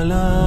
طلع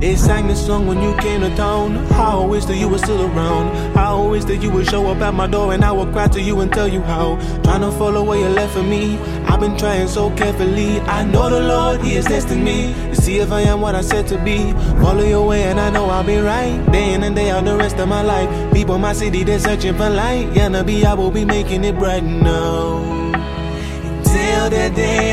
They sang this song when you came to town. I wish that you were still around. I wish that you would show up at my door and I would cry to you and tell you how. Trying to follow where you left for me. I've been trying so carefully. I know the Lord, He is testing me to see if I am what I said to be. Follow your way and I know I'll be right. Day in and day out the rest of my life. People in my city, they're searching for light. Yeah, be I will be making it bright now. Until the day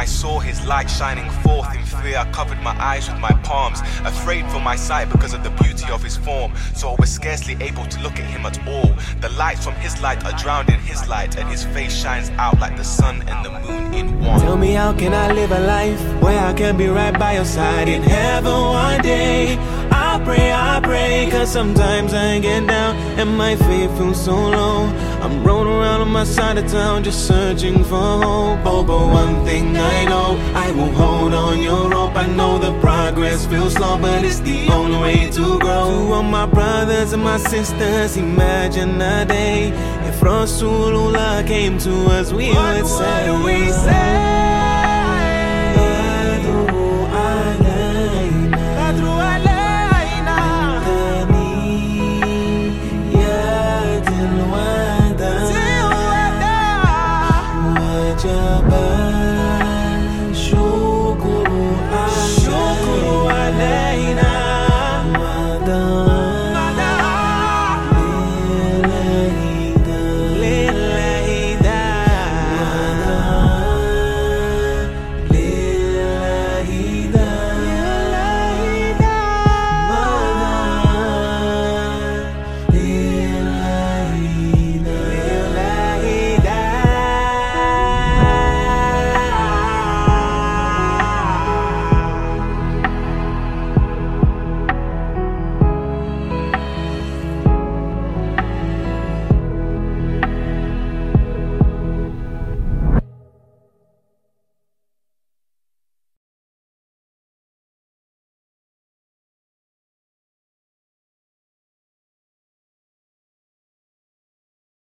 I saw his light shining forth in fear, I covered my eyes with my palms, afraid for my sight because of the beauty of his form. So I was scarcely able to look at him at all. The lights from his light are drowned in his light, and his face shines out like the sun and the moon in one. Tell me how can I live a life where I can be right by your side in heaven one day? I pray, I pray, cause sometimes I get down and my faith feels so low. I'm rolling around on my side of town just searching for hope. Oh, but one thing I know, I will hold on your rope. I know the progress feels slow, but it's the only way to grow. To all my brothers and my sisters, imagine a day if Rasulullah came to us, we would say, we say.